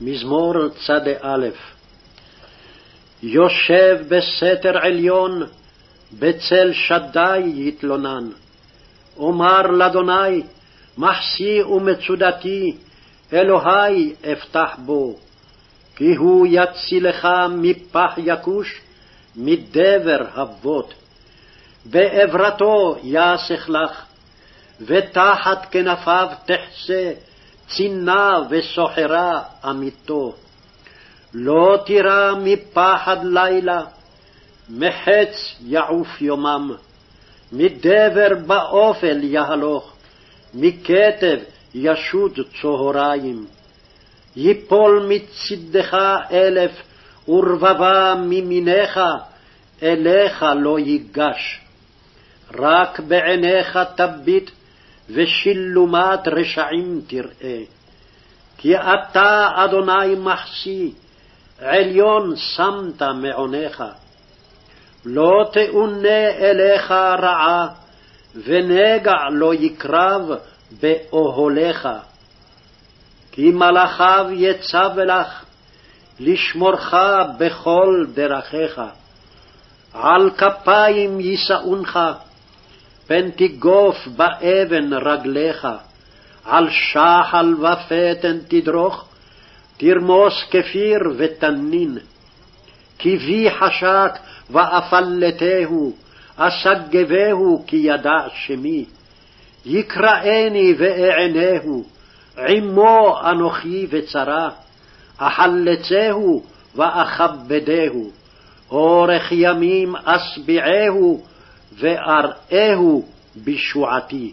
מזמור צ"א יושב בסתר עליון, בצל שדי יתלונן. אומר לאדוני, מחסי ומצודתי, אלוהי אפתח בו. כי הוא יצילך מפח יכוש, מדבר אבות. בעברתו יסך לך, ותחת כנפיו תחסה, צינה וסוחרה אמיתו. לא תירא מפחד לילה, מחץ יעוף יומם, מדבר באופל יהלוך, מכתב ישות צהריים. יפול מצדך אלף, ורבבה מימיניך, אליך לא ייגש. רק בעיניך תביט, ושילומת רשעים תראה. כי אתה, אדוני מחסי, עליון שמת מעונך. לא תאונה אליך רעה, ונגע לא יקרב באוהליך. כי מלאכיו יצב לך, לשמורך בכל דרכיך. על כפיים יישאונך, פן תגוף באבן רגליך, על שחל ופתן תדרוך, תרמוס כפיר ותנין. כי בי חשק ואפלתהו, אסגבהו כי ידע שמי. יקראני ואענהו, עמו אנוכי וצרה, אחלצהו ואכבדהו, אורך ימים אשביעהו, ואראהו בשועתי.